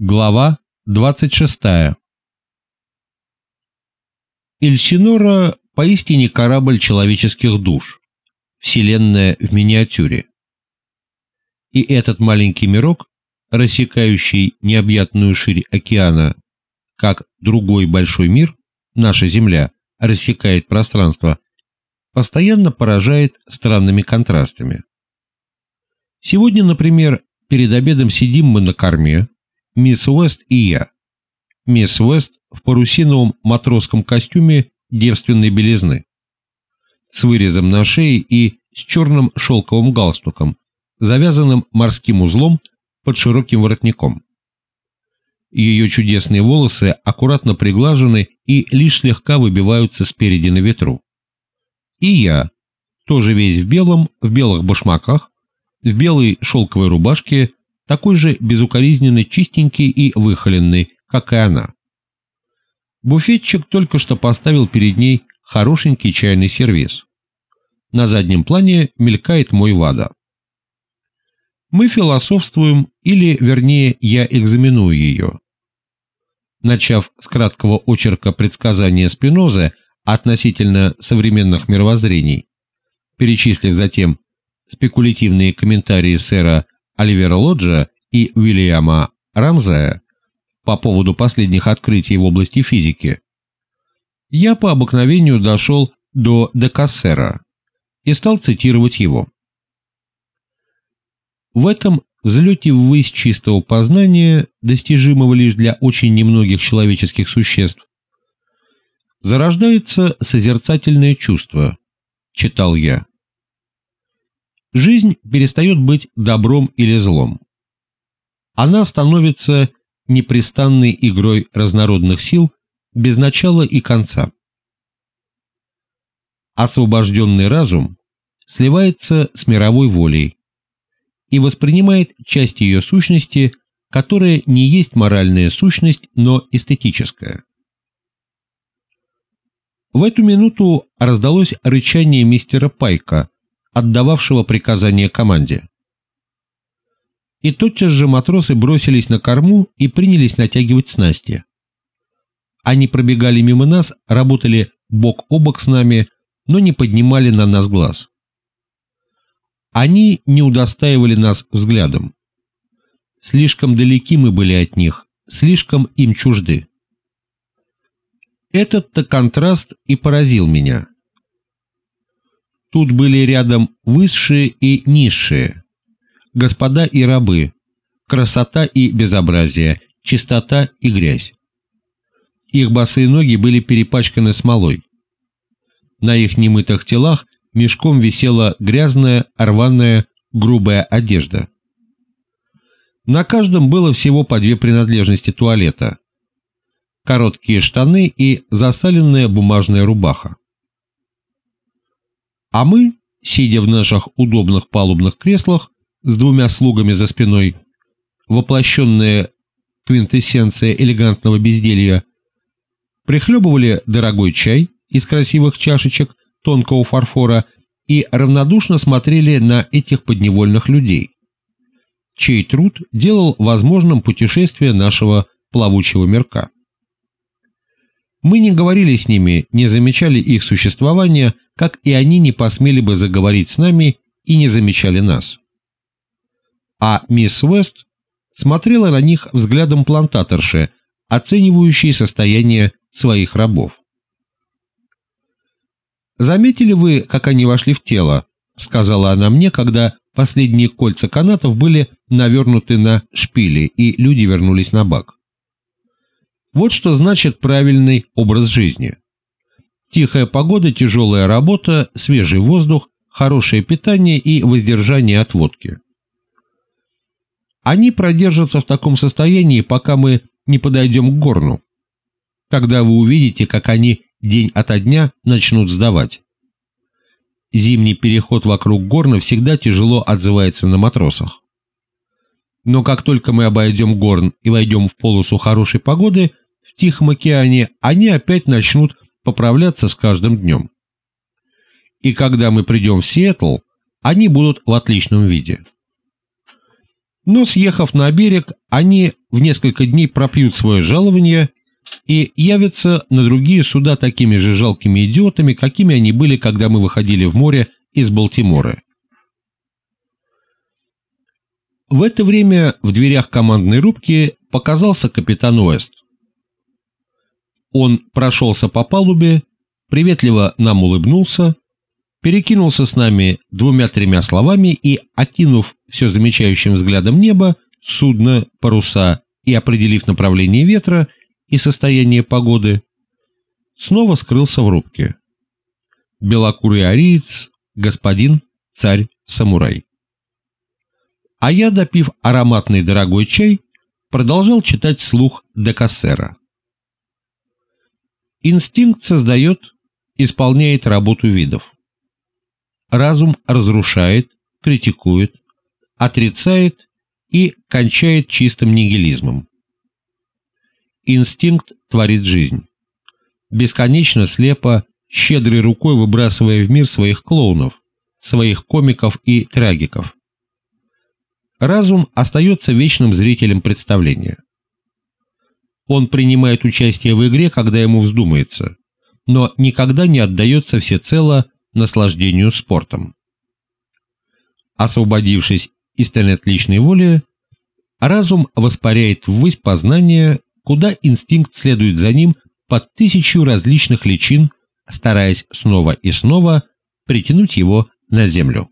Глава 26. Эльсинора поистине корабль человеческих душ, вселенная в миниатюре. И этот маленький мирок, рассекающий необъятную ширь океана, как другой большой мир, наша Земля, рассекает пространство, постоянно поражает странными контрастами. Сегодня, например, перед обедом сидим мы на корме, мисс Уэст и я. Мисс Уэст в парусиновом матросском костюме девственной белизны, с вырезом на шее и с черным шелковым галстуком, завязанным морским узлом под широким воротником. Ее чудесные волосы аккуратно приглажены и лишь слегка выбиваются спереди на ветру. И я, тоже весь в белом, в белых башмаках, в белой шелковой рубашке, такой же безукоризненно чистенький и выхоленный, как и она. Буфетчик только что поставил перед ней хорошенький чайный сервиз. На заднем плане мелькает мой вада. Мы философствуем, или, вернее, я экзаменую ее. Начав с краткого очерка предсказания Спинозы относительно современных мировоззрений, перечислив затем спекулятивные комментарии сэра Оливера Лоджа и Уильяма Рамзая по поводу последних открытий в области физики, я по обыкновению дошел до Декассера и стал цитировать его. В этом взлете ввысь чистого познания, достижимого лишь для очень немногих человеческих существ, зарождается созерцательное чувство, читал я жизнь перестает быть добром или злом. Она становится непрестанной игрой разнородных сил без начала и конца. Освобожденный разум сливается с мировой волей и воспринимает часть ее сущности, которая не есть моральная сущность, но эстетическая. В эту минуту раздалось рычание мистера Пайка, отдававшего приказания команде. И тотчас же матросы бросились на корму и принялись натягивать снасти. Они пробегали мимо нас, работали бок о бок с нами, но не поднимали на нас глаз. Они не удостаивали нас взглядом. Слишком далеки мы были от них, слишком им чужды. Этот-то контраст и поразил меня. Тут были рядом высшие и низшие, господа и рабы, красота и безобразие, чистота и грязь. Их босые ноги были перепачканы смолой. На их немытых телах мешком висела грязная, рваная, грубая одежда. На каждом было всего по две принадлежности туалета. Короткие штаны и засаленная бумажная рубаха. А мы, сидя в наших удобных палубных креслах с двумя слугами за спиной, воплощенная квинтэссенция элегантного безделья, прихлебывали дорогой чай из красивых чашечек тонкого фарфора и равнодушно смотрели на этих подневольных людей, чей труд делал возможным путешествие нашего плавучего мирка. Мы не говорили с ними, не замечали их существования, как и они не посмели бы заговорить с нами и не замечали нас. А мисс Уэст смотрела на них взглядом плантаторши, оценивающей состояние своих рабов. «Заметили вы, как они вошли в тело?» — сказала она мне, когда последние кольца канатов были навернуты на шпили, и люди вернулись на бак. Вот что значит правильный образ жизни. Тихая погода, тяжелая работа, свежий воздух, хорошее питание и воздержание от водки. Они продержатся в таком состоянии, пока мы не подойдем к горну. Когда вы увидите, как они день ото дня начнут сдавать. Зимний переход вокруг горна всегда тяжело отзывается на матросах. Но как только мы обойдем горн и войдем в полосу хорошей погоды, в Тихом океане, они опять начнут поправляться с каждым днем. И когда мы придем в Сиэтл, они будут в отличном виде. Но съехав на берег, они в несколько дней пропьют свое жалование и явятся на другие суда такими же жалкими идиотами, какими они были, когда мы выходили в море из Балтимора. В это время в дверях командной рубки показался капитан Уэст. Он прошелся по палубе, приветливо нам улыбнулся, перекинулся с нами двумя-тремя словами и, окинув все замечающим взглядом небо, судно, паруса и определив направление ветра и состояние погоды, снова скрылся в рубке. Белокурый ариец, господин, царь, самурай. А я, допив ароматный дорогой чай, продолжал читать вслух Декассера. Инстинкт создает, исполняет работу видов. Разум разрушает, критикует, отрицает и кончает чистым нигилизмом. Инстинкт творит жизнь. Бесконечно слепо, щедрой рукой выбрасывая в мир своих клоунов, своих комиков и трагиков. Разум остается вечным зрителем представления. Он принимает участие в игре, когда ему вздумается, но никогда не отдается всецело наслаждению спортом. Освободившись из тенет личной воли, разум воспаряет ввысь познания, куда инстинкт следует за ним под тысячу различных личин, стараясь снова и снова притянуть его на землю.